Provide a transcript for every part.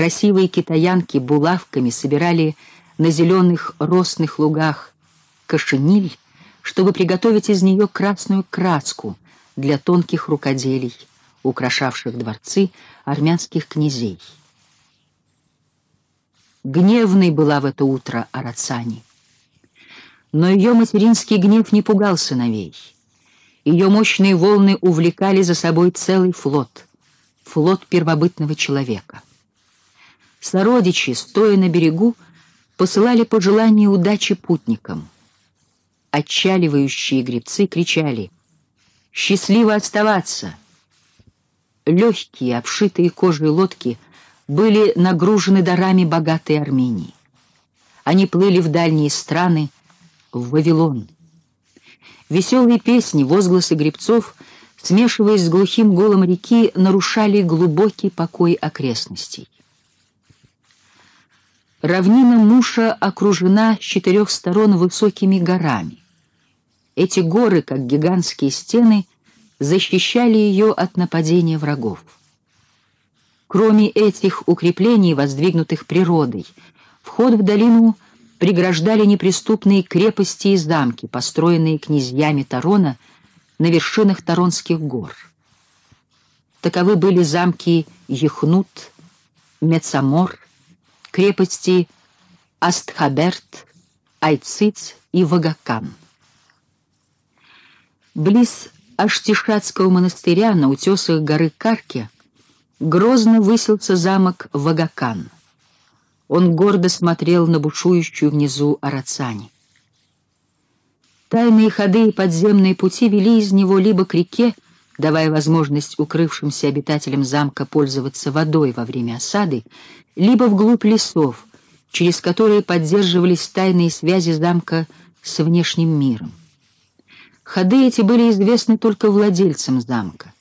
красивые китаянки булавками собирали на зеленых росных лугах кошениль, чтобы приготовить из нее красную краску для тонких рукоделий, украшавших дворцы армянских князей. Гневной была в это утро Арацани. Но ее материнский гнев не пугал сыновей. Ее мощные волны увлекали за собой целый флот, флот первобытного человека. Сородичи, стоя на берегу, посылали пожелания удачи путникам. Отчаливающие гребцы кричали «Счастливо оставаться!» Легкие, обшитые кожей лодки были нагружены дарами богатой Армении. Они плыли в дальние страны, в Вавилон. Веселые песни, возгласы гребцов, смешиваясь с глухим голом реки, нарушали глубокий покой окрестностей. Равнина Муша окружена с четырех сторон высокими горами. Эти горы, как гигантские стены, защищали ее от нападения врагов. Кроме этих укреплений, воздвигнутых природой, вход в долину преграждали неприступные крепости и замки, построенные князьями Тарона на вершинах Таронских гор. Таковы были замки Ехнут, Мецамор, крепости Астхаберт, Айциц и Вагакан. Близ Аштишатского монастыря на утесах горы Карки грозно высился замок Вагакан. Он гордо смотрел на бушующую внизу Арацани. Тайные ходы и подземные пути вели из него либо к реке, давая возможность укрывшимся обитателям замка пользоваться водой во время осады, либо вглубь лесов, через которые поддерживались тайные связи замка с внешним миром. Ходы эти были известны только владельцам замка.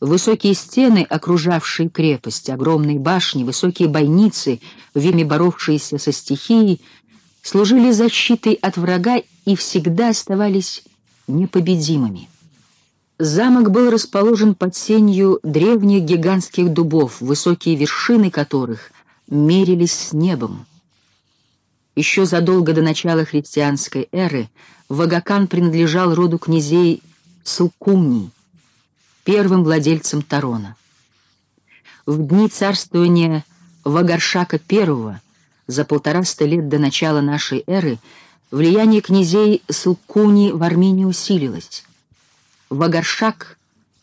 Высокие стены, окружавшие крепость, огромные башни, высокие бойницы, в веме боровшиеся со стихией, служили защитой от врага и всегда оставались непобедимыми. Замок был расположен под сенью древних гигантских дубов, высокие вершины которых мерились с небом. Еще задолго до начала христианской эры Вагакан принадлежал роду князей Сулкумни, первым владельцем Тарона. В дни царствования Вагаршака I за полтораста лет до начала нашей эры влияние князей Сулкуни в Армении усилилось. Вагаршак,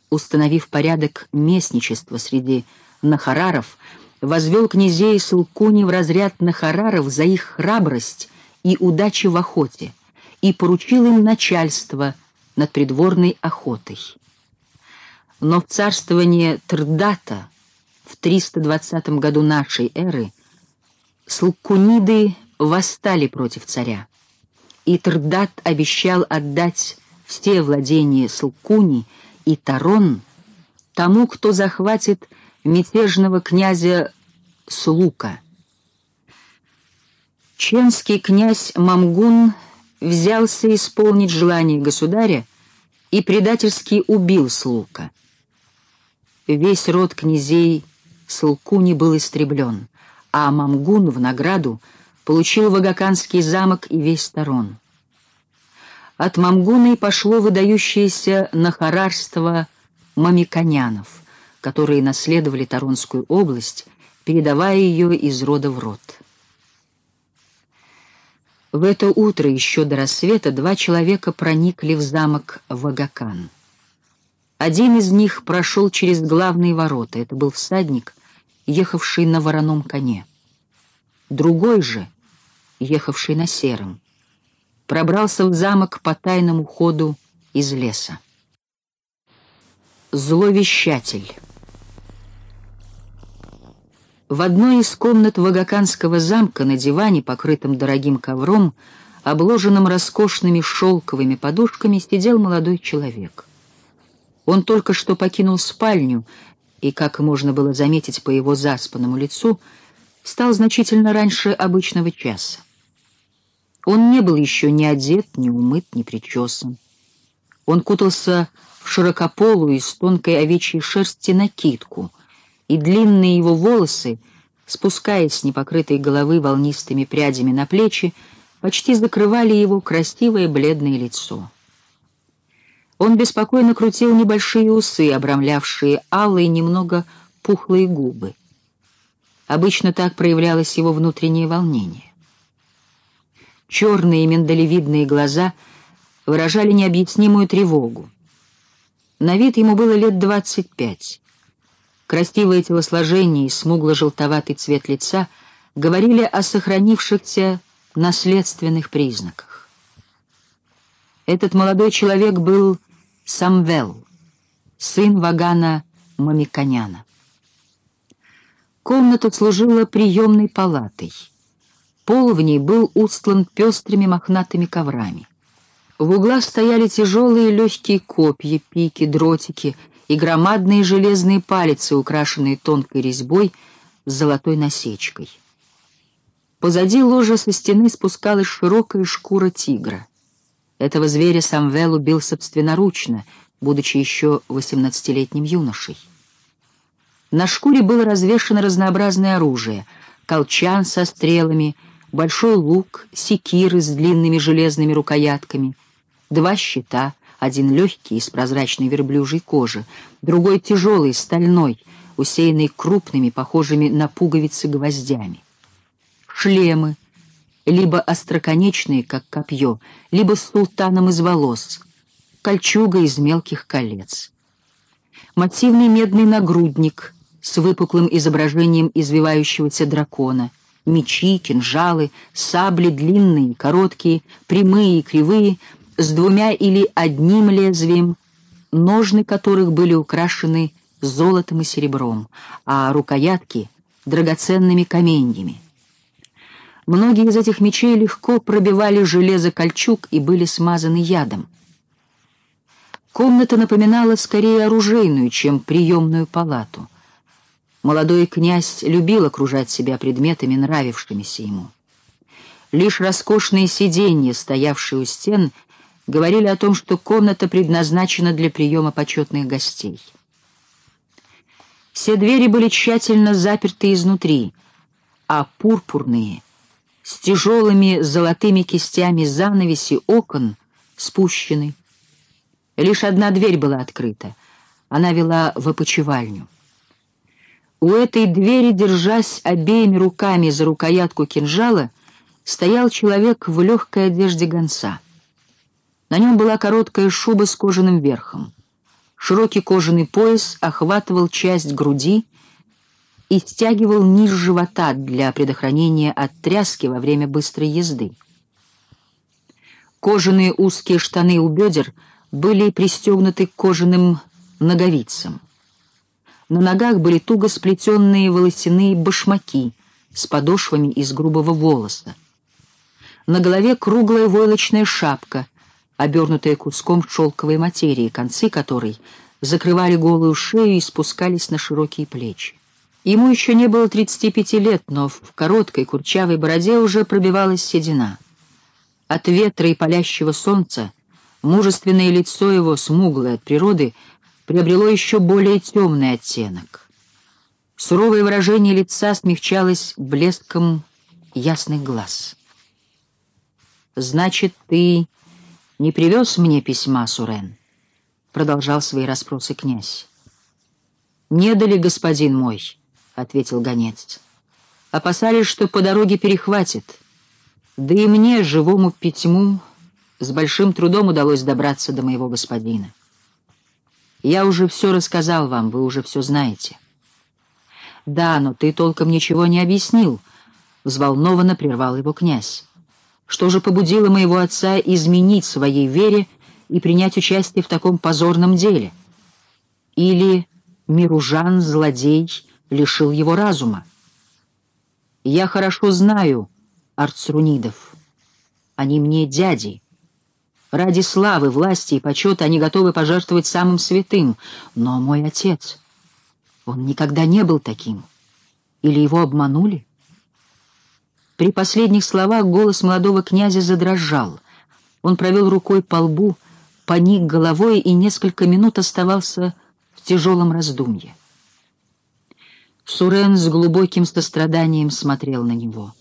установив порядок местничества среди нахараров, возвел князей Сулкуни в разряд нахараров за их храбрость и удачи в охоте и поручил им начальство над придворной охотой. Но в царствование Трдата в 320 году нашей эры Сулкуниды восстали против царя, и Трдат обещал отдать все владения Сулкуни и Тарон тому, кто захватит мятежного князя Слука. Ченский князь Мамгун взялся исполнить желание государя и предательски убил Слука. Весь род князей Слукуни был истреблен, а Мамгун в награду получил Вагаканский замок и весь сторон. От Мамгуна и пошло выдающееся нахарарство мамиконянов, которые наследовали Таронскую область, передавая ее из рода в род. В это утро, еще до рассвета, два человека проникли в замок Вагакан. Один из них прошел через главные ворота, это был всадник, ехавший на вороном коне. Другой же, ехавший на сером, пробрался в замок по тайному ходу из леса. Зловещатель. В одной из комнат Вагаканского замка на диване, покрытом дорогим ковром, обложенном роскошными шелковыми подушками, сидел молодой человек. Он только что покинул спальню и, как можно было заметить по его заспанному лицу, встал значительно раньше обычного часа. Он не был еще ни одет, ни умыт, ни причесан. Он кутался в широкополую из тонкой овечьей шерсти накидку, и длинные его волосы спускаясь с непокрытой головы волнистыми прядями на плечи, почти закрывали его красивое бледное лицо. Он беспокойно крутил небольшие усы, обрамлявшие алые, немного пухлые губы. Обычно так проявлялось его внутреннее волнение. Черные миндалевидные глаза выражали необъяснимую тревогу. На вид ему было лет двадцать пять. Красивое телосложение и смугло-желтоватый цвет лица говорили о сохранившихся наследственных признаках. Этот молодой человек был Самвел, сын Вагана Мамиконяна. Комната служила приемной палатой. Пол в ней был устлан пестрыми мохнатыми коврами. В углах стояли тяжелые легкие копья, пики, дротики и громадные железные палицы, украшенные тонкой резьбой с золотой насечкой. Позади ложа со стены спускалась широкая шкура тигра. Этого зверя Самвел убил собственноручно, будучи еще восемнадцатилетним юношей. На шкуре было развешано разнообразное оружие — колчан со стрелами, большой лук, секиры с длинными железными рукоятками, два щита, один легкий из прозрачной верблюжьей кожи, другой тяжелый, стальной, усеянный крупными, похожими на пуговицы гвоздями шлемы, либо остроконечные, как копье, либо с султаном из волос, кольчуга из мелких колец. Массивный медный нагрудник с выпуклым изображением извивающегося дракона, мечи, кинжалы, сабли длинные, короткие, прямые и кривые, с двумя или одним лезвием, ножны которых были украшены золотом и серебром, а рукоятки — драгоценными каменьями. Многие из этих мечей легко пробивали железо кольчуг и были смазаны ядом. Комната напоминала скорее оружейную, чем приемную палату. Молодой князь любил окружать себя предметами, нравившимися ему. Лишь роскошные сиденья, стоявшие у стен, говорили о том, что комната предназначена для приема почетных гостей. Все двери были тщательно заперты изнутри, а пурпурные — с тяжелыми золотыми кистями занавеси окон спущены. Лишь одна дверь была открыта. Она вела в опочивальню. У этой двери, держась обеими руками за рукоятку кинжала, стоял человек в легкой одежде гонца. На нем была короткая шуба с кожаным верхом. Широкий кожаный пояс охватывал часть груди и стягивал низ живота для предохранения от тряски во время быстрой езды. Кожаные узкие штаны у бедер были пристегнуты кожаным ноговицам. На ногах были туго сплетенные волосяные башмаки с подошвами из грубого волоса. На голове круглая войлочная шапка, обернутая куском шелковой материи, концы которой закрывали голую шею и спускались на широкие плечи. Ему еще не было 35 лет, но в короткой курчавой бороде уже пробивалась седина. От ветра и палящего солнца мужественное лицо его, смуглое от природы, приобрело еще более темный оттенок. Суровое выражение лица смягчалось блеском ясных глаз. «Значит, ты не привез мне письма, Сурен?» — продолжал свои расспросы князь. «Не дали, господин мой?» — ответил гонец. Опасались, что по дороге перехватит. Да и мне, живому пятьму, с большим трудом удалось добраться до моего господина. Я уже все рассказал вам, вы уже все знаете. Да, но ты толком ничего не объяснил, — взволнованно прервал его князь. Что же побудило моего отца изменить своей вере и принять участие в таком позорном деле? Или Миружан, злодей, лишил его разума. Я хорошо знаю арцрунидов. Они мне дяди. Ради славы, власти и почета они готовы пожертвовать самым святым. Но мой отец, он никогда не был таким. Или его обманули? При последних словах голос молодого князя задрожал. Он провел рукой по лбу, поник головой и несколько минут оставался в тяжелом раздумье. Сурен с глубоким состраданием смотрел на него.